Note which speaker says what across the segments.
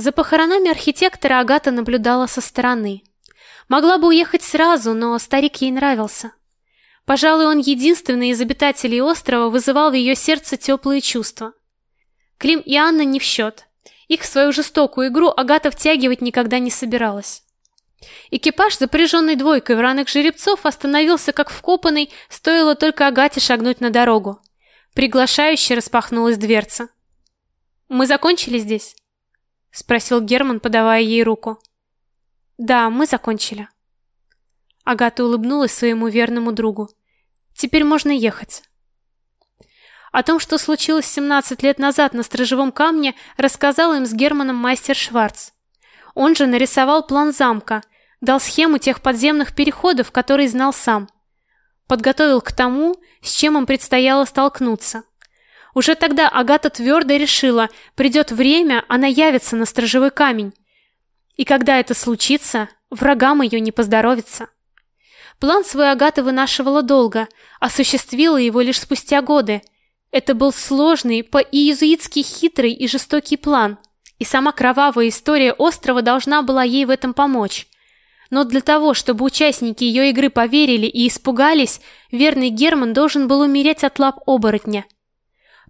Speaker 1: За похоронами архитектора Агата наблюдала со стороны. Могла бы уехать сразу, но старик ей нравился. Пожалуй, он единственный из обитателей острова вызывал в ее сердце теплые чувства. Клим и Анна не в счет. Их в свою жестокую игру Агата втягивать никогда не собиралась. Экипаж, запряженный двойкой враных жеребцов, остановился как вкопанный, стоило только Агате шагнуть на дорогу. Приглашающе распахнулась дверца. «Мы закончили здесь?» — спросил Герман, подавая ей руку. «Да, мы закончили». Агата улыбнулась своему верному другу. «Теперь можно ехать». О том, что случилось 17 лет назад на Стражевом камне, рассказал им с Германом мастер Шварц. Он же нарисовал план замка, дал схему тех подземных переходов, которые знал сам. Подготовил к тому, с чем им предстояло столкнуться. Уже тогда Агата твердо решила, придет время, она явится на Стражевой камень. И когда это случится, врагам ее не поздоровится. План свой Агата вынашивала долго, осуществила его лишь спустя годы. Это был сложный, по-иезуитски хитрый и жестокий план, и сама кровавая история острова должна была ей в этом помочь. Но для того, чтобы участники ее игры поверили и испугались, верный Герман должен был умереть от лап оборотня.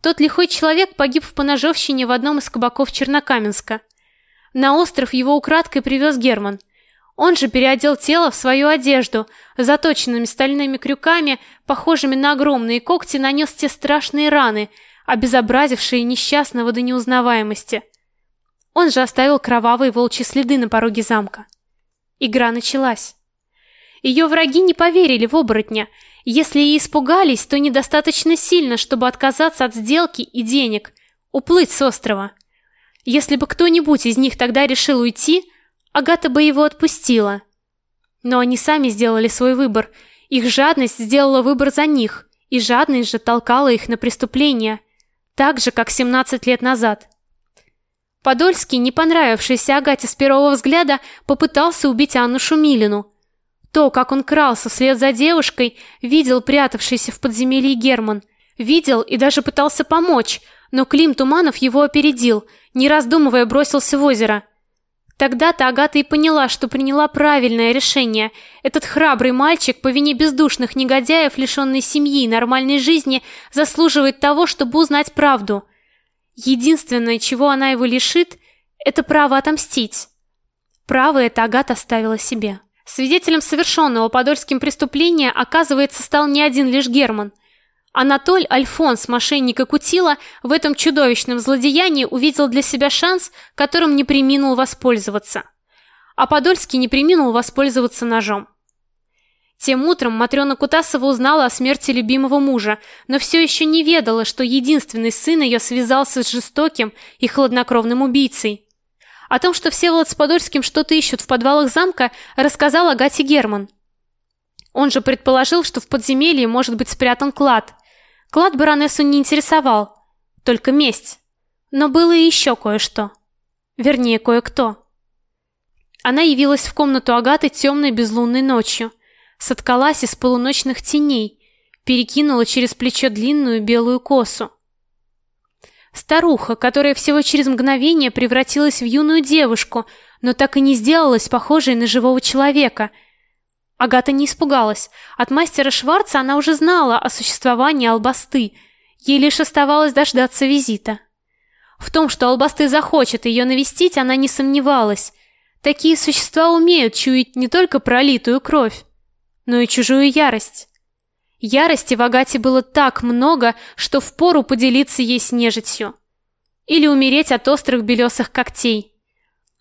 Speaker 1: Тот лихой человек погиб в поножовщине в одном из кабаков Чернокаменска. На остров его украдкой привез Герман – он же переодел тело в свою одежду, заточенными стальными крюками, похожими на огромные когти, нанес те страшные раны, обезобразившие несчастного до неузнаваемости. Он же оставил кровавые волчьи следы на пороге замка. Игра началась. Ее враги не поверили в оборотня. Если и испугались, то недостаточно сильно, чтобы отказаться от сделки и денег, уплыть с острова. Если бы кто-нибудь из них тогда решил уйти, Агата бы его отпустила. Но они сами сделали свой выбор. Их жадность сделала выбор за них, и жадность же толкала их на преступление, так же, как 17 лет назад. Подольский, не понравившийся Агате с первого взгляда, попытался убить Анну Шумилину. То, как он крался вслед за девушкой, видел прятавшийся в подземелье Герман. Видел и даже пытался помочь, но Клим Туманов его опередил, не раздумывая бросился в озеро. Тогда-то Агата и поняла, что приняла правильное решение. Этот храбрый мальчик, по вине бездушных негодяев, лишенный семьи и нормальной жизни, заслуживает того, чтобы узнать правду. Единственное, чего она его лишит, это право отомстить. Право это Агата оставила себе. Свидетелем совершенного Подольским преступления, оказывается, стал не один лишь Герман. Анатоль Альфонс, мошенник и кутила, в этом чудовищном злодеянии увидел для себя шанс, которым не преминул воспользоваться. А Подольский не преминул воспользоваться ножом. Тем утром Матрёна Кутасова узнала о смерти любимого мужа, но все еще не ведала, что единственный сын ее связался с жестоким и хладнокровным убийцей. О том, что Всеволод с Подольским что-то ищут в подвалах замка, рассказал Агате Герман. Он же предположил, что в подземелье может быть спрятан клад – Клад баронессу не интересовал, только месть. Но было и еще кое-что. Вернее, кое-кто. Она явилась в комнату Агаты темной безлунной ночью, соткалась из полуночных теней, перекинула через плечо длинную белую косу. Старуха, которая всего через мгновение превратилась в юную девушку, но так и не сделалась похожей на живого человека – Агата не испугалась. От мастера Шварца она уже знала о существовании Албасты. Ей лишь оставалось дождаться визита. В том, что Албасты захочет ее навестить, она не сомневалась. Такие существа умеют чуять не только пролитую кровь, но и чужую ярость. Ярости в Агате было так много, что впору поделиться ей с нежитью. Или умереть от острых белесых когтей.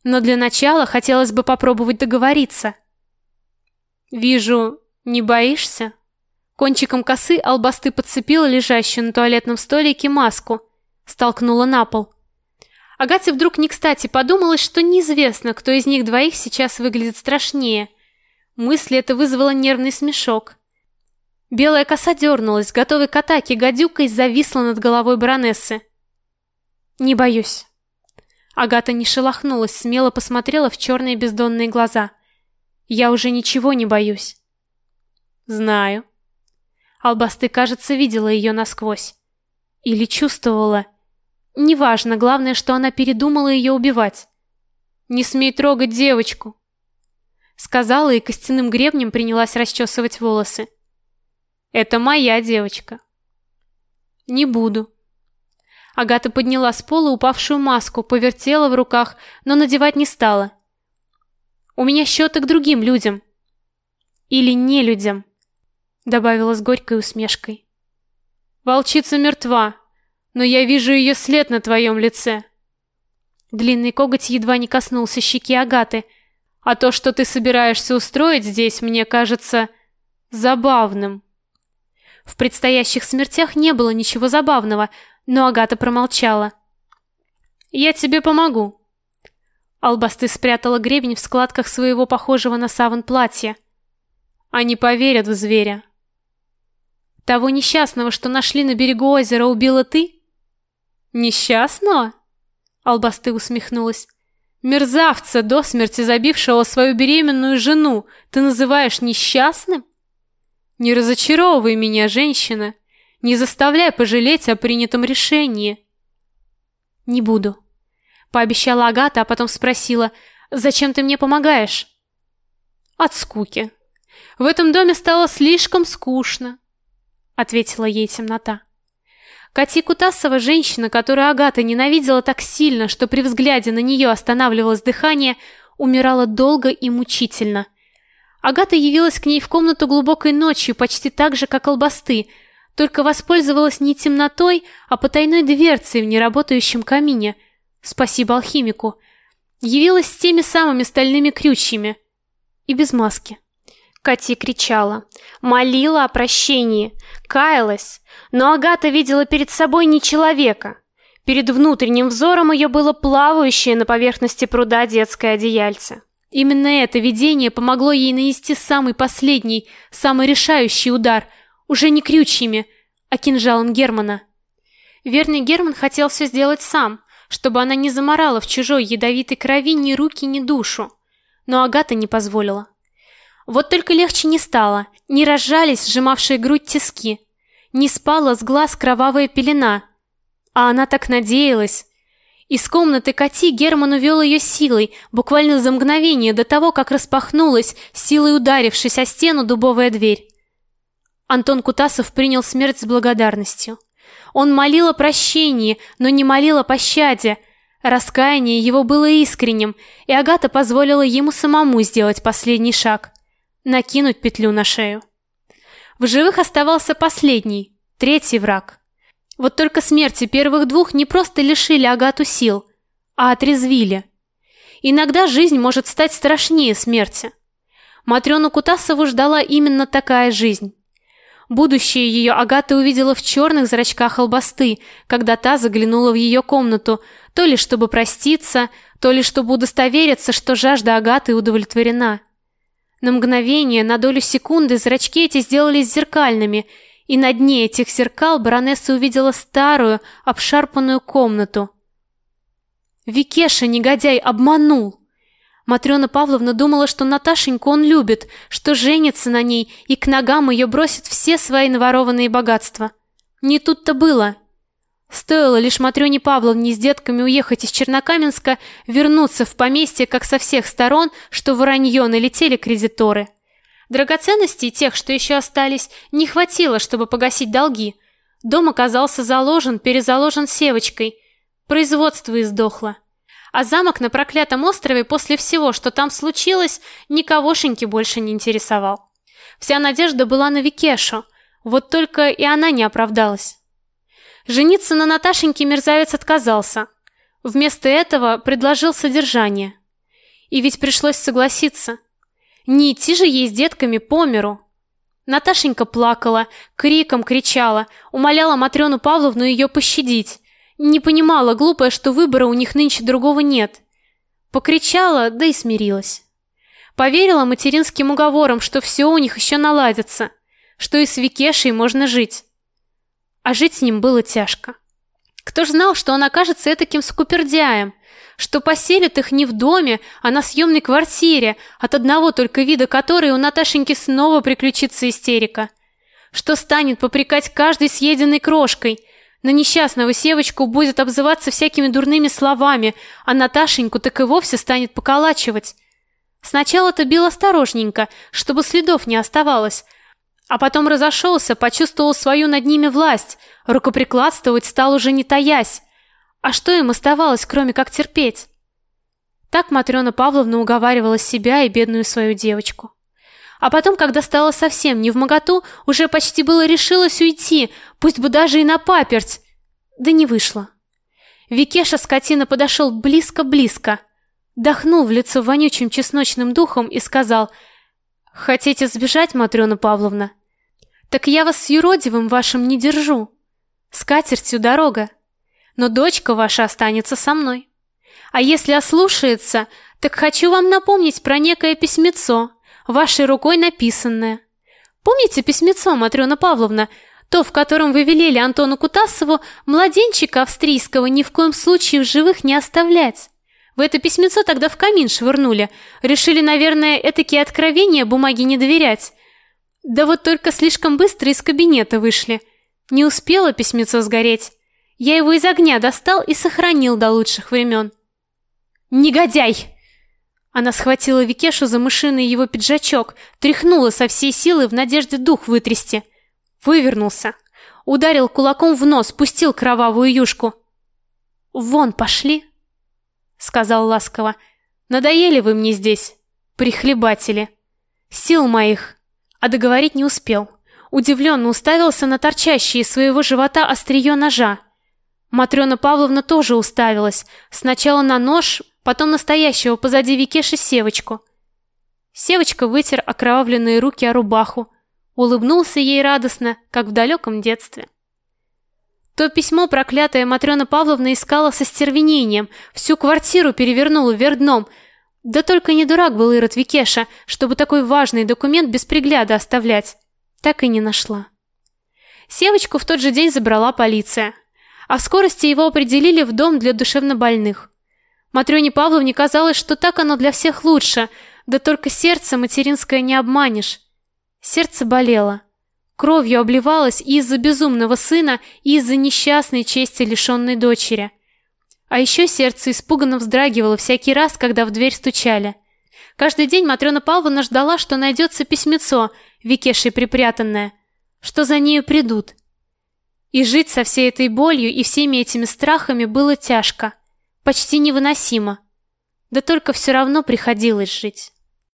Speaker 1: Но для начала хотелось бы попробовать договориться – Вижу, не боишься? Кончиком косы Албасты подцепила лежащую на туалетном столике маску, столкнула на пол. Агате вдруг не кстати подумалось, что неизвестно, кто из них двоих сейчас выглядит страшнее. Мысль эта вызвала нервный смешок. Белая коса дернулась, готовой к атаке, гадюкой зависла над головой баронессы. «Не боюсь». Агата не шелохнулась, смело посмотрела в черные бездонные глаза. Я уже ничего не боюсь. Знаю. Албасты, кажется, видела ее насквозь. Или чувствовала. Неважно, главное, что она передумала ее убивать. Не смей трогать девочку, сказала и костяным гребнем принялась расчесывать волосы. Это моя девочка. Не буду. Агата подняла с пола упавшую маску, повертела в руках, но надевать не стала. У меня счеты к другим людям. Или не людям, добавила с горькой усмешкой. Волчица мертва, но я вижу ее след на твоем лице. Длинный коготь едва не коснулся щеки Агаты. А то, что ты собираешься устроить здесь, мне кажется забавным. В предстоящих смертях не было ничего забавного, но Агата промолчала. Я тебе помогу. Албасты спрятала гребень в складках своего похожего на саван платья. Они поверят в зверя. Того несчастного, что нашли на берегу озера, убила ты? Несчастного? Албасты усмехнулась. Мерзавца до смерти забившего свою беременную жену, ты называешь несчастным? Не разочаровывай меня, женщина. Не заставляй пожалеть о принятом решении. Не буду, пообещала Агата, а потом спросила: "Зачем ты мне помогаешь?" От скуки. В этом доме стало слишком скучно, ответила ей темнота. Кати Кутасова, женщина, которую Агата ненавидела так сильно, что при взгляде на нее останавливалось дыхание, умирала долго и мучительно. Агата явилась к ней в комнату глубокой ночью, почти так же, как Албасты, только воспользовалась не темнотой, а потайной дверцей в неработающем камине. Спасибо алхимику. Явилась с теми самыми стальными крючьями и без маски. Кати кричала, молила о прощении, каялась, но Агата видела перед собой не человека. Перед внутренним взором ее было плавающее на поверхности пруда детское одеяльце. Именно это видение помогло ей нанести самый последний, самый решающий удар, уже не крючьями, а кинжалом Германа. Верный Герман хотел все сделать сам, чтобы она не заморала в чужой ядовитой крови ни руки, ни душу. Но Агата не позволила. Вот только легче не стало, не разжались сжимавшие грудь тиски, не спала с глаз кровавая пелена. А она так надеялась, из комнаты Кати Герман увел ее силой, буквально за мгновение до того, как распахнулась, силой ударившись о стену дубовая дверь. Антон Кутасов принял смерть с благодарностью. Он молил о прощении, но не молил о пощаде. Раскаяние его было искренним, и Агата позволила ему самому сделать последний шаг накинуть петлю на шею. В живых оставался последний, третий враг. Вот только смерти первых двух не просто лишили Агату сил, а отрезвили. Иногда жизнь может стать страшнее смерти. Матрёну Кутасову ждала именно такая жизнь. Будущее ее Агата увидела в черных зрачках албасты, когда та заглянула в ее комнату, то ли чтобы проститься, то ли чтобы удостовериться, что жажда Агаты удовлетворена. На мгновение, на долю секунды зрачки эти сделались зеркальными, и на дне этих зеркал баронесса увидела старую, обшарпанную комнату. Викеша, негодяй, обманул. Матрёна Павловна думала, что Наташеньку он любит, что женится на ней и к ногам ее бросит все свои наворованные богатства. Не тут-то было. Стоило лишь Матрёне Павловне с детками уехать из Чернокаменска, вернуться в поместье как со всех сторон, что воронье налетели кредиторы. Драгоценностей тех, что еще остались, не хватило, чтобы погасить долги. Дом оказался заложен, перезаложен севочкой. Производство издохло. А замок на проклятом острове после всего, что там случилось, никогошеньки больше не интересовал. Вся надежда была на Викешу, вот только и она не оправдалась. Жениться на Наташеньке мерзавец отказался. Вместо этого предложил содержание. И ведь пришлось согласиться – не идти же ей с детками по миру. Наташенька плакала, криком кричала, умоляла Матрёну Павловну ее пощадить. Не понимала, глупая, что выбора у них нынче другого нет. Покричала, да и смирилась. Поверила материнским уговорам, что все у них еще наладится, что и с Викешей можно жить. А жить с ним было тяжко. Кто ж знал, что он окажется таким скупердяем, что поселит их не в доме, а на съемной квартире, от одного только вида которой у Наташеньки снова приключится истерика. Что станет попрекать каждой съеденной крошкой, На несчастного Севочку будет обзываться всякими дурными словами, а Наташеньку так и вовсе станет поколачивать. Сначала-то бил осторожненько, чтобы следов не оставалось, а потом разошелся, почувствовал свою над ними власть, рукоприкладствовать стал уже не таясь. А что им оставалось, кроме как терпеть? Так Матрёна Павловна уговаривала себя и бедную свою девочку. А потом, когда стало совсем не в моготу, уже почти было решилась уйти, пусть бы даже и на паперть. Да не вышло. Викеша скотина подошел близко-близко, дохнул в лицо вонючим чесночным духом и сказал: "Хотите сбежать, Матрёна Павловна? Так я вас с юродивым вашим не держу. С катертью дорога. Но дочка ваша останется со мной. А если ослушается, так хочу вам напомнить про некое письмецо, вашей рукой написанное. Помните письмецо, Матрёна Павловна, то, в котором вы велели Антону Кутасову младенчика австрийского ни в коем случае в живых не оставлять? Вы это письмецо тогда в камин швырнули. Решили, наверное, этакие откровения бумаге не доверять. Да вот только слишком быстро из кабинета вышли. Не успело письмецо сгореть. Я его из огня достал и сохранил до лучших времен. Негодяй! Она схватила Викешу за мышиный его пиджачок, тряхнула со всей силы в надежде дух вытрясти. Вывернулся. Ударил кулаком в нос, пустил кровавую юшку. «Вон пошли!» Сказал ласково. «Надоели вы мне здесь, прихлебатели. Сил моих!» А договорить не успел. Удивленно уставился на торчащее из своего живота острие ножа. Матрёна Павловна тоже уставилась. Сначала на нож, потом настоящего позади Викеши Севочку. Севочка вытер окровавленные руки о рубаху, улыбнулся ей радостно, как в далеком детстве. То письмо проклятая Матрёна Павловна искала со стервенением, всю квартиру перевернула вверх дном. Да только не дурак был Ирод Викеша, чтобы такой важный документ без пригляда оставлять. Так и не нашла. Севочку в тот же день забрала полиция, а в скорости его определили в дом для душевнобольных. Матрёне Павловне казалось, что так оно для всех лучше, да только сердце материнское не обманешь. Сердце болело. Кровью обливалось и из-за безумного сына, и из-за несчастной чести лишенной дочери. А еще сердце испуганно вздрагивало всякий раз, когда в дверь стучали. Каждый день Матрёна Павловна ждала, что найдется письмецо, Викешей припрятанное, что за нею придут. И жить со всей этой болью и всеми этими страхами было тяжко почти невыносимо. Да только все равно приходилось жить.